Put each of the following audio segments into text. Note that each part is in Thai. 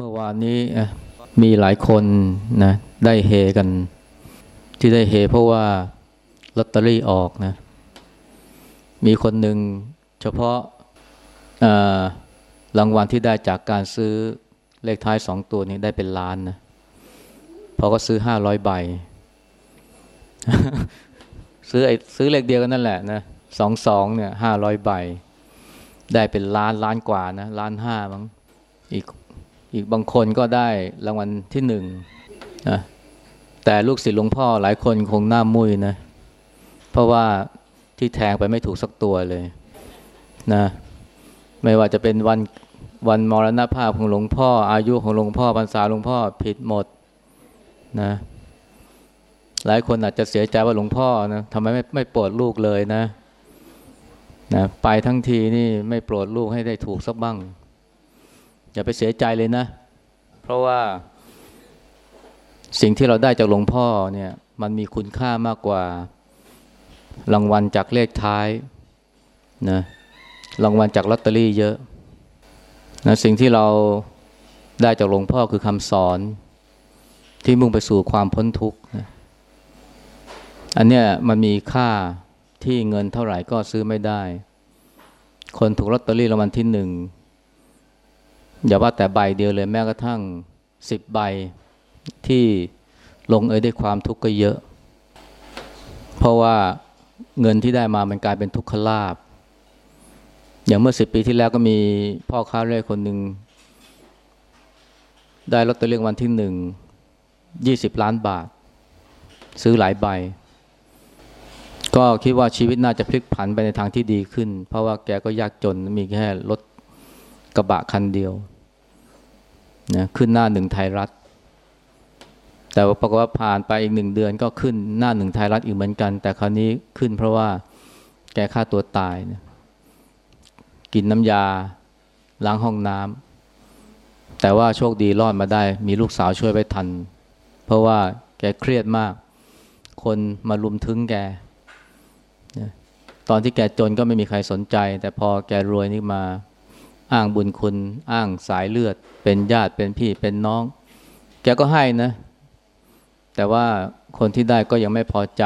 เมื่อวานนี้มีหลายคนนะได้เฮกัน ที่ได้เฮเพราะว่าลอตเตอรี่ออกนะ มีคนหนึ่งเฉพาะรางวัลที่ได้จากการซื้อเลขท้ายสองตัวนี้ได้เป็นล้านนะพอก็ซื้อห้าร้อยใบ ซื้อไอ้ซื้อเลขเดียวกันนั่นแหละนะสองสองเนี่ยห้าร้อยใบ ได้เป็นล้านล้านกว่านะล้านห้ามั้งอีก อีกบางคนก็ได้รางวัลที่หนึ่งนะแต่ลูกศิษย์หลวงพ่อหลายคนคงหน้ามุ้ยนะ เพราะว่าที่แทงไปไม่ถูกสักตัวเลยนะไม่ว่าจะเป็นวันวันมรณภาพของหลวงพ่อ อายุของหลวงพ่อพรรษาหลวงพ่อผิดหมดนะหลายคนอาจจะเสียใจว่าหลวงพ่อนะทำไมไม่ไม่โปรดลูกเลยนะนะ ไปทั้งทีนี่ไม่โปรดลูกให้ได้ถูกสักบ้าง อย่าไปเสียใจเลยนะ เพราะว่า สิ่งที่เราได้จากหลวงพ่อเนี่ย มันมีคุณค่ามากกว่า รางวัลจากเลขท้ายนะรางวัลจากลอตเตอรี่เยอะนะสิ่งที่เราได้จากหลวงพ่อคือคำสอนที่มุ่งไปสู่ความพ้นทุกข์นะอันเนี้ยมันมีค่าที่เงินเท่าไหร่ก็ซื้อไม่ได้ คนถูกลอตเตอรี่รางวัลที่หนึ่ง อย่าว่าแต่ใบเดียวเลยแม้กระทั่งสิบใบที่ลงเอยด้วยความทุกข์ก็เยอะ เพราะว่าเงินที่ได้มามันกลายเป็นทุกขลาบ อย่างเมื่อสิบปีที่แล้วก็มีพ่อค้าเร่คนหนึ่งได้ลอตเตอรี่วันที่หนึ่งยี่สิบล้านบาท ซื้อหลายใบ ก็คิดว่าชีวิตน่าจะพลิกผันไปในทางที่ดีขึ้น เพราะว่าแกก็ยากจนมีแค่รถ กระบะคันเดียวนะขึ้นหน้าหนึ่งไทยรัฐ แต่ว่าปรากฏว่าผ่านไปอีกหนึ่งเดือนก็ขึ้นหน้าหนึ่งไทยรัฐอีกเหมือนกัน แต่คราวนี้ขึ้นเพราะว่าแกฆ่าตัวตายนะกินน้ำยาล้างห้องน้ำแต่ว่าโชคดีรอดมาได้ มีลูกสาวช่วยไว้ทัน เพราะว่าแกเครียดมาก คนมาลุมทึงแกตอนที่แกจนก็ไม่มีใครสนใจ แต่พอแกรวยนี่มา อ้างบุญคุณ อ้างสายเลือด เป็นญาติเป็นพี่เป็นน้อง แกก็ให้นะ แต่ว่าคนที่ได้ก็ยังไม่พอใจ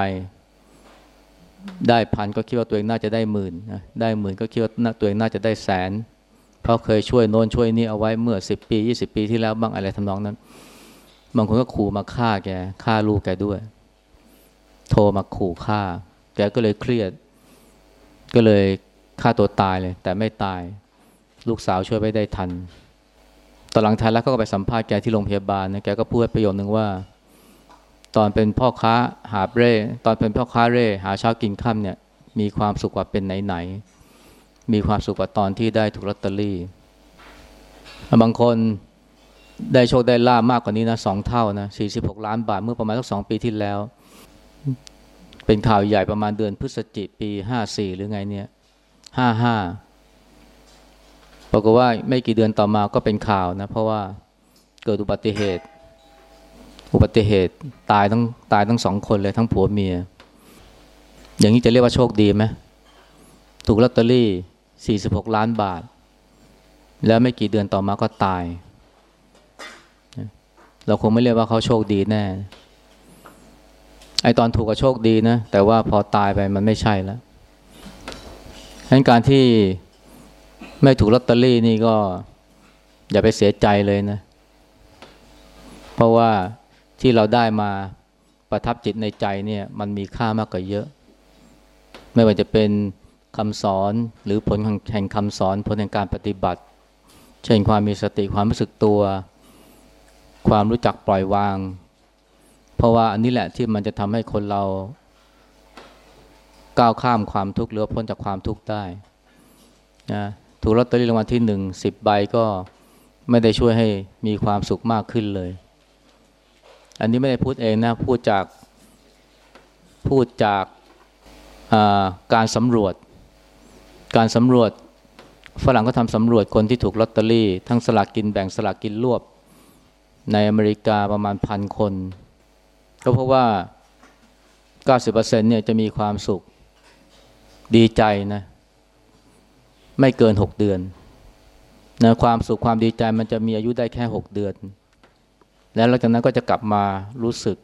ได้พันก็คิดว่าตัวเองน่าจะได้หมื่นนะได้หมื่นก็คิดว่าตัวเองน่าจะได้แสน เพราะเคยช่วยโน้นช่วยนี่เอาไว้เมื่อสิบปียี่สิบปีที่แล้วบ้างอะไรทำนองนั้น บางคนก็ขู่มาฆ่าแกฆ่าลูกแกด้วย โทรมาขู่ฆ่า แกก็เลยเครียด ก็เลยฆ่าตัวตายเลย แต่ไม่ตาย ลูกสาวช่วยไว้ได้ทันตอนหลังท้ายแล้วก็ไปสัมภาษณ์แกที่โรงพยาบาลนะแกก็พูดประโยคนึงว่า ตอนเป็นพ่อค้าหาเร่ ตอนเป็นพ่อค้าเร่ หาเช้ากินค่ำเนี่ย มีความสุขกว่าเป็นไหนๆมีความสุขกว่าตอนที่ได้ถูกลอตเตอรี่ บางคนได้โชคได้ลาบมากกว่านี้นะสองเท่านะสี่สิบหกล้านบาทเมื่อประมาณสักสองปีที่แล้ว เป็นข่าวใหญ่ประมาณเดือนพฤศจิกปีห้าสี่หรือไงเนี่ยห้าห้า ปรากฏว่าไม่กี่เดือนต่อมาก็เป็นข่าวนะ เพราะว่าเกิดอุบัติเหตุ อุบัติเหตุตายทั้งตายทั้งสองคนเลยทั้งผัวเมีย อย่างนี้จะเรียกว่าโชคดีไหมถูกลอตเตอรี่ 46 ล้านบาท แล้วไม่กี่เดือนต่อมาก็ตาย เราคงไม่เรียกว่าเขาโชคดีแน่ ไอตอนถูกก็โชคดีนะ แต่ว่าพอตายไปมันไม่ใช่แล้วดังนั้นการที่ ไม่ถูกลอตเตอรี่นี่ก็อย่าไปเสียใจเลยนะ เพราะว่าที่เราได้มาประทับจิตในใจเนี่ยมันมีค่ามากกว่าเยอะ ไม่ว่าจะเป็นคำสอนหรือผลแห่งคำสอนผลแห่งการปฏิบัติ เช่นความมีสติความรู้สึกตัว ความรู้จักปล่อยวาง เพราะว่าอันนี้แหละที่มันจะทำให้คนเราก้าวข้ามความทุกข์หรือพ้นจากความทุกข์ได้นะ ถูกลอตเตอรี่รางวัลที่หนึ่งสิบใบก็ไม่ได้ช่วยให้มีความสุขมากขึ้นเลย อันนี้ไม่ได้พูดเองนะ พูดจากพูดจากาการสำรวจ การสำรวจฝรั่งก็ทำสำรวจคนที่ถูกลอตเตอรี่ ทั้งสลากกินแบ่งสลากกินรวบ ในอเมริกาประมาณพันคน ก็เพราะว่า 90%เนี่ยจะมีความสุขดีใจนะ ไม่เกินหกเดือนนะความสุขความดีใจมันจะมีอายุได้แค่หกเดือน แล้วหลังจากนั้นก็จะกลับมารู้สึก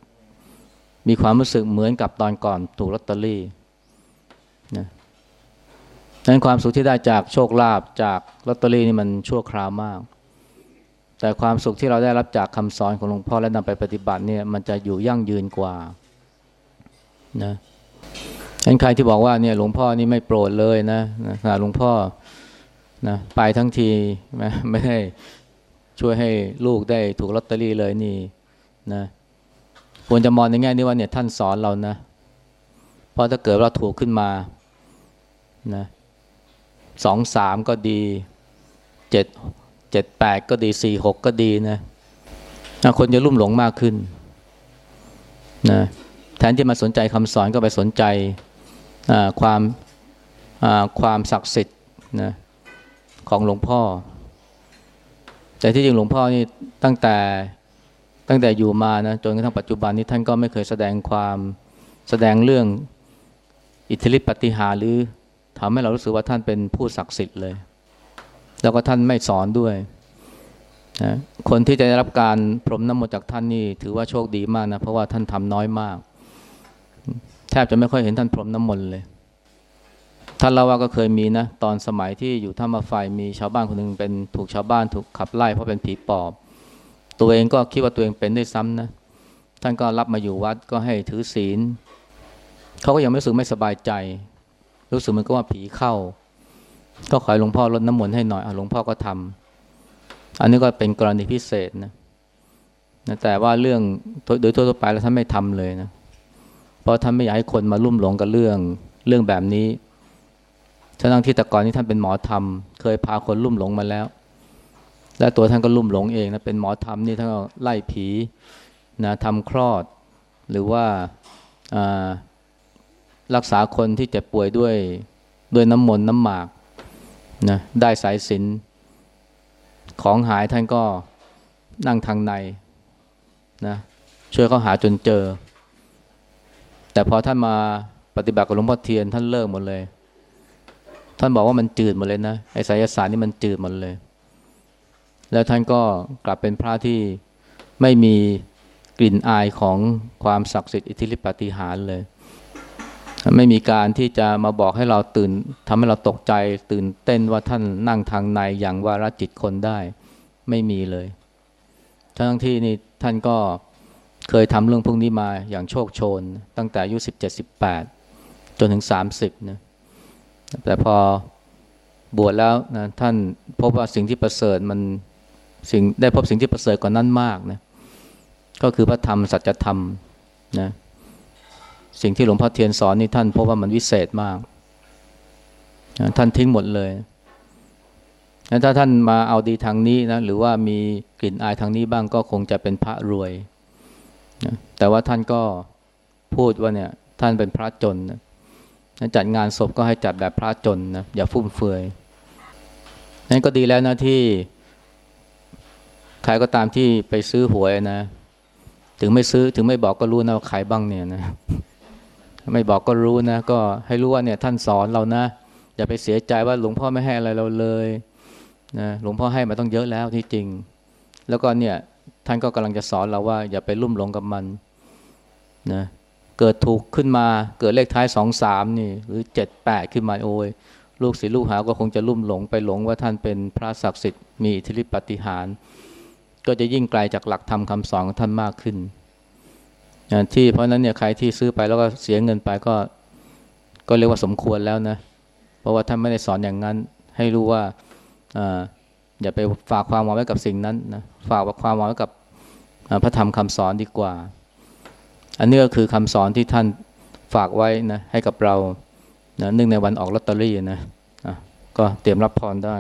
มีความรู้สึกเหมือนกับตอนก่อนถูกลอตเตอรี่นะนั้นความสุขที่ได้จากโชคลาภจากลอตเตอรี่นี่มันชั่วคราวมาก แต่ความสุขที่เราได้รับจากคำสอนของหลวงพ่อและนำไปปฏิบัติเนี่ยมันจะอยู่ยั่งยืนกว่านะ ฉะนั้นใครที่บอกว่าเนี่ยหลวงพ่อนี่ไม่โปรดเลยนะนะหลวงพ่อนะไปทั้งทีนะไม่ได้ช่วยให้ลูกได้ถูกลอตเตอรี่เลยนี่นะควรจะมองในแง่นี้ว่าเนี่ยท่านสอนเรานะเพราะถ้าเกิดเราถูกขึ้นมานะสองสามก็ดีเจ็ดเจ็ดแปดก็ดีสี่หกก็ดีนะคนจะลุ่มหลงมากขึ้นนะแทนที่มาสนใจคำสอนก็ไปสนใจ ความความศักดิ์สิทธิ์นะของหลวงพ่อ แต่ที่จริงหลวงพ่อนี่ตั้งแต่ตั้งแต่อยู่มานะจนกระทั่งปัจจุบันนี้ท่านก็ไม่เคยแสดงความแสดงเรื่องอิทธิฤทธิปฏิหารหรือทำให้เรารู้สึกว่าท่านเป็นผู้ศักดิ์สิทธิ์เลย แล้วก็ท่านไม่สอนด้วยนะคนที่จะได้รับการพรมน้ำมนต์จากท่านนี่ถือว่าโชคดีมากนะเพราะว่าท่านทำน้อยมาก แทบจะไม่ค่อยเห็นท่านพรมน้ำมนต์เลยท่านเล่าว่าก็เคยมีนะ ตอนสมัยที่อยู่ท่ามาไฟมีชาวบ้านคนหนึ่งเป็นถูกชาวบ้านถูกขับไล่เพราะเป็นผีปอบ ตัวเองก็คิดว่าตัวเองเป็นด้วยซ้ำนะ ท่านก็รับมาอยู่วัดก็ให้ถือศีลเขาก็ยังไม่รู้สึกไม่สบายใจ รู้สึกเหมือนกับว่าผีเข้า ก็ขอหลวงพ่อลดน้ำมนต์ให้หน่อยอหลวงพ่อก็ทำอันนี้ก็เป็นกรณีพิเศษนะแต่ว่าเรื่องโดยทั่วไปแล้วท่านไม่ทำเลยนะ ราะท่านไม่อยากให้คนมาลุ่มหลงกับเรื่องเรื่องแบบนี้ทั้งที่แต่ก่อนนี้ท่านเป็นหมอธรรม เคยพาคนลุ่มหลงมาแล้ว และตัวท่านก็ลุ่มหลงเองนะเป็นหมอธรรมนี่ท่านก็ไล่ผีนะทำคลอด หรือว่ารักษาคนที่เจ็บป่วยด้วยด้วยน้ำมนต์น้ำหมากนะได้สายสินของหายท่านก็นั่งทางในนะช่วยเขาหาจนเจอ แต่พอท่านมาปฏิบัติกับหลวงพ่อเทียนท่านเลิกหมดเลย ท่านบอกว่ามันจืดหมดเลยนะไอ้สายศาสตร์นี่มันจืดหมดเลย แล้วท่านก็กลับเป็นพระที่ไม่มีกลิ่นอายของความศักดิ์สิทธิ์อิทธิฤทธิปฏิหารเลย ไม่มีการที่จะมาบอกให้เราตื่นทำให้เราตกใจตื่นเต้นว่าท่านนั่งทางในอย่างวาระจิตคนได้ ไม่มีเลย ทั้งที่นี่ท่านก็เคยทำเรื่องพวกนี้มาอย่างโชคโชน ตั้งแต่อายุสิบเจ็ดสิบแปดจนถึงสามสิบนะแต่พอบวชแล้วนะท่านพบว่าสิ่งที่ประเสริฐมันสิ่งได้พบสิ่งที่ประเสริฐกว่านั้นมากนะก็คือพระธรรมสัจธรรมนะสิ่งที่หลวงพ่อเทียนสอนนี่ท่านพบว่ามันวิเศษมากนะท่านทิ้งหมดเลยนะถ้าท่านมาเอาดีทางนี้นะหรือว่ามีกลิ่นอายทางนี้บ้างก็คงจะเป็นพระรวย นะแต่ว่าท่านก็พูดว่าเนี่ยท่านเป็นพระจนนะจัดงานศพก็ให้จัดแบบพระจนนะอย่าฟุ่มเฟือยนั่นก็ดีแล้วนะที่ใครก็ตามที่ไปซื้อหวยนะ ถึงไม่ซื้อถึงไม่บอกก็รู้นะว่าใครบ้างเนี่ยนะไม่บอกก็รู้นะ ก็ให้รู้ว่าเนี่ยท่านสอนเรานะ อย่าไปเสียใจว่าหลวงพ่อไม่ให้อะไรเราเลยนะหลวงพ่อให้มาต้องเยอะแล้วที่จริง แล้วก็เนี่ย ท่านก็กำลังจะสอนเราว่าอย่าไปลุ่มหลงกับมันนะเกิดถูกขึ้นมาเกิดเลขท้ายสองสามนี่หรือเจ็ดแปดขึ้นมาโอ้ยลูกศิษย์ลูกหาก็คงจะลุ่มหลงไปหลงว่าท่านเป็นพระศักดิ์สิทธิ์มีอิทธิฤทธิปฏิหาร ก็จะยิ่งไกลจากหลักธรรมคาสอนของท่านมากขึ้นที่เพราะนั้นเนี่ยใครที่ซื้อไปแล้วก็เสียเงินไปก็ก็เรียกว่าสมควรแล้วนะ เพราะว่าท่านไม่ได้สอนอย่างนั้น ให้รู้ว่าอย่าไปฝากความหวังไว้กับสิ่งนั้นนะฝากความหวังไว้กับ พระธรรมคำสอนดีกว่า อันนี้ก็คือคำสอนที่ท่านฝากไว้นะให้กับเรานะนึ่งในวันออกลอตเตอรี่นะะก็เตรียมรับพรได้